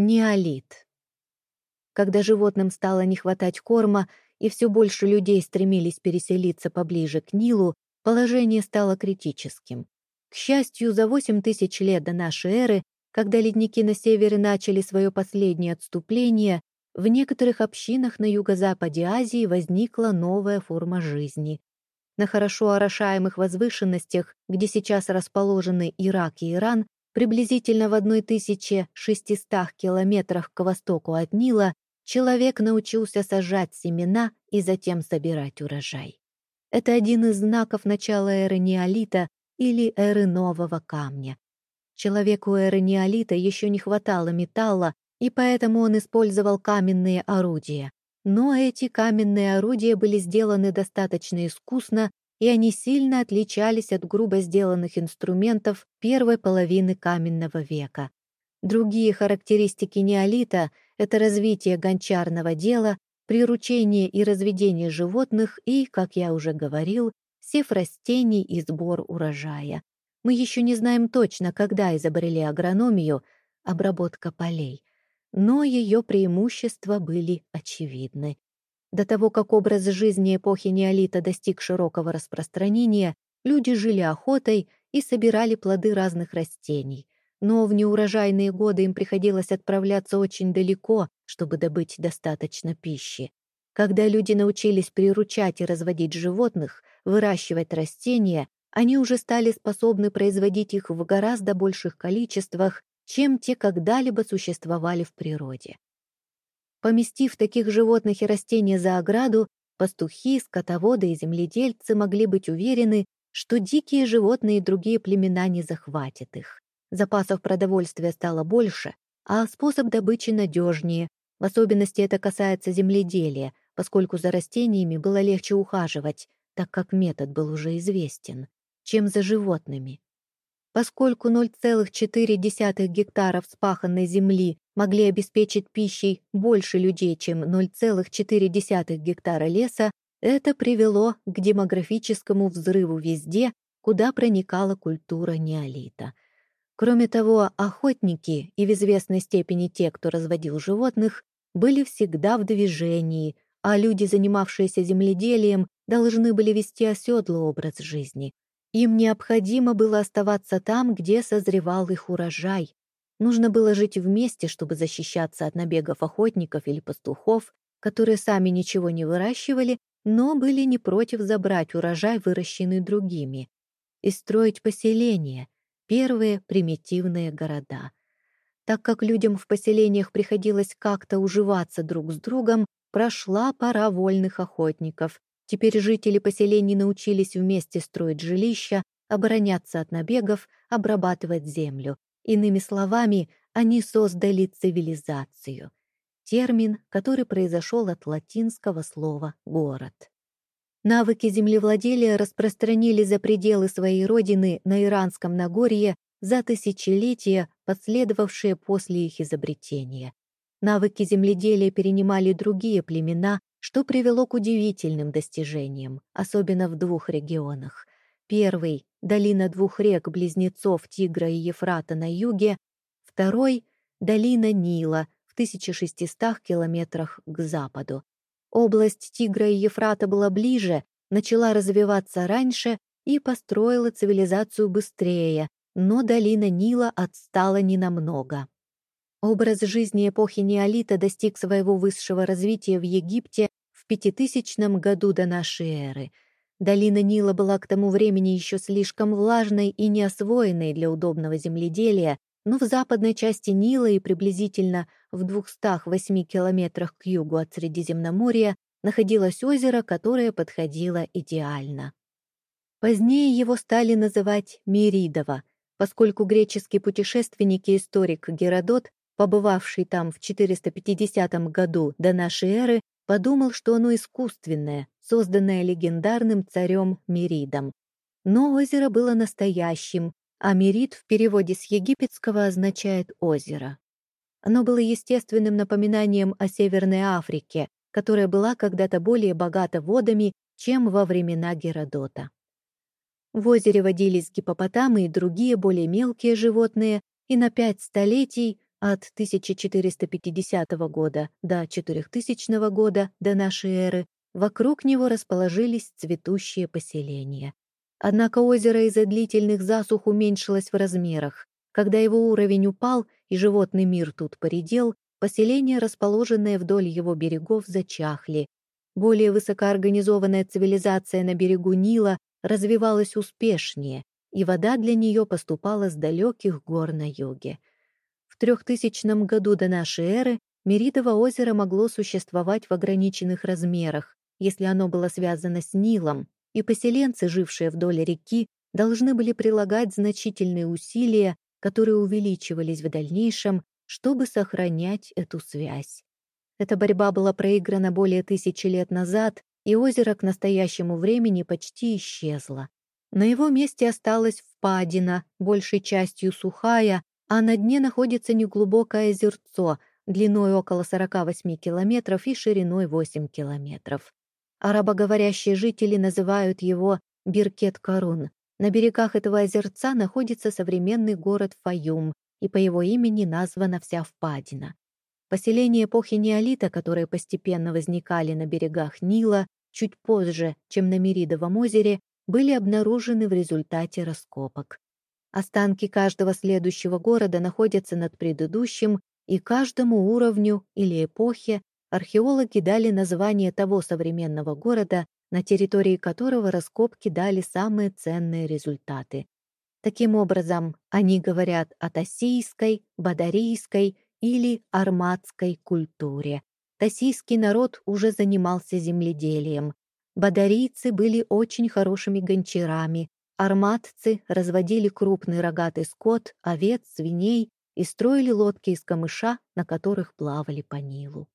Неолит. Когда животным стало не хватать корма, и все больше людей стремились переселиться поближе к Нилу, положение стало критическим. К счастью, за 8 тысяч лет до нашей эры, когда ледники на севере начали свое последнее отступление, в некоторых общинах на юго-западе Азии возникла новая форма жизни. На хорошо орошаемых возвышенностях, где сейчас расположены Ирак и Иран, приблизительно в 1600 километрах к востоку от Нила, человек научился сажать семена и затем собирать урожай. Это один из знаков начала эры неолита или эры нового камня. Человеку эры неолита еще не хватало металла, и поэтому он использовал каменные орудия. Но эти каменные орудия были сделаны достаточно искусно, и они сильно отличались от грубо сделанных инструментов первой половины каменного века. Другие характеристики неолита — это развитие гончарного дела, приручение и разведение животных и, как я уже говорил, сев растений и сбор урожая. Мы еще не знаем точно, когда изобрели агрономию, обработка полей но ее преимущества были очевидны. До того, как образ жизни эпохи неолита достиг широкого распространения, люди жили охотой и собирали плоды разных растений. Но в неурожайные годы им приходилось отправляться очень далеко, чтобы добыть достаточно пищи. Когда люди научились приручать и разводить животных, выращивать растения, они уже стали способны производить их в гораздо больших количествах чем те когда-либо существовали в природе. Поместив таких животных и растения за ограду, пастухи, скотоводы и земледельцы могли быть уверены, что дикие животные и другие племена не захватят их. Запасов продовольствия стало больше, а способ добычи надежнее. В особенности это касается земледелия, поскольку за растениями было легче ухаживать, так как метод был уже известен, чем за животными. Поскольку 0,4 гектаров спаханной земли могли обеспечить пищей больше людей, чем 0,4 гектара леса, это привело к демографическому взрыву везде, куда проникала культура неолита. Кроме того, охотники и в известной степени те, кто разводил животных, были всегда в движении, а люди, занимавшиеся земледелием, должны были вести оседлый образ жизни — им необходимо было оставаться там, где созревал их урожай. Нужно было жить вместе, чтобы защищаться от набегов охотников или пастухов, которые сами ничего не выращивали, но были не против забрать урожай, выращенный другими, и строить поселения, первые примитивные города. Так как людям в поселениях приходилось как-то уживаться друг с другом, прошла пора вольных охотников, Теперь жители поселений научились вместе строить жилища, обороняться от набегов, обрабатывать землю. Иными словами, они создали цивилизацию. Термин, который произошел от латинского слова «город». Навыки землевладелия распространились за пределы своей родины на Иранском Нагорье за тысячелетия, последовавшие после их изобретения. Навыки земледелия перенимали другие племена, что привело к удивительным достижениям, особенно в двух регионах. Первый — долина двух рек-близнецов Тигра и Ефрата на юге, второй — долина Нила в 1600 километрах к западу. Область Тигра и Ефрата была ближе, начала развиваться раньше и построила цивилизацию быстрее, но долина Нила отстала ненамного. Образ жизни эпохи неолита достиг своего высшего развития в Египте 5000 году до нашей эры. Долина Нила была к тому времени еще слишком влажной и неосвоенной для удобного земледелия, но в западной части Нила и приблизительно в 208 километрах к югу от Средиземноморья находилось озеро, которое подходило идеально. Позднее его стали называть Меридово, поскольку греческий путешественник и историк Геродот побывавший там в 450 году до нашей эры, подумал, что оно искусственное, созданное легендарным царем Меридом. Но озеро было настоящим, а Мерид в переводе с египетского означает «озеро». Оно было естественным напоминанием о Северной Африке, которая была когда-то более богата водами, чем во времена Геродота. В озере водились гипопотамы и другие более мелкие животные, и на пять столетий от 1450 года до 4000 года до нашей эры вокруг него расположились цветущие поселения. Однако озеро из-за длительных засух уменьшилось в размерах. Когда его уровень упал и животный мир тут поредел, поселения, расположенные вдоль его берегов, зачахли. Более высокоорганизованная цивилизация на берегу Нила развивалась успешнее, и вода для нее поступала с далеких гор на юге. В 3000 году до нашей эры Меридово озеро могло существовать в ограниченных размерах, если оно было связано с Нилом, и поселенцы, жившие вдоль реки, должны были прилагать значительные усилия, которые увеличивались в дальнейшем, чтобы сохранять эту связь. Эта борьба была проиграна более тысячи лет назад, и озеро к настоящему времени почти исчезло. На его месте осталась впадина, большей частью сухая, а на дне находится неглубокое озерцо, длиной около 48 километров и шириной 8 километров. Арабоговорящие жители называют его Биркет-Карун. На берегах этого озерца находится современный город Фаюм, и по его имени названа вся впадина. Поселения эпохи неолита, которые постепенно возникали на берегах Нила, чуть позже, чем на Меридовом озере, были обнаружены в результате раскопок. Останки каждого следующего города находятся над предыдущим, и каждому уровню или эпохе археологи дали название того современного города, на территории которого раскопки дали самые ценные результаты. Таким образом, они говорят о тассийской, бадарийской или арматской культуре. Тассийский народ уже занимался земледелием. Бадарийцы были очень хорошими гончарами, арматцы разводили крупный рогатый скот, овец, свиней и строили лодки из камыша, на которых плавали по Нилу.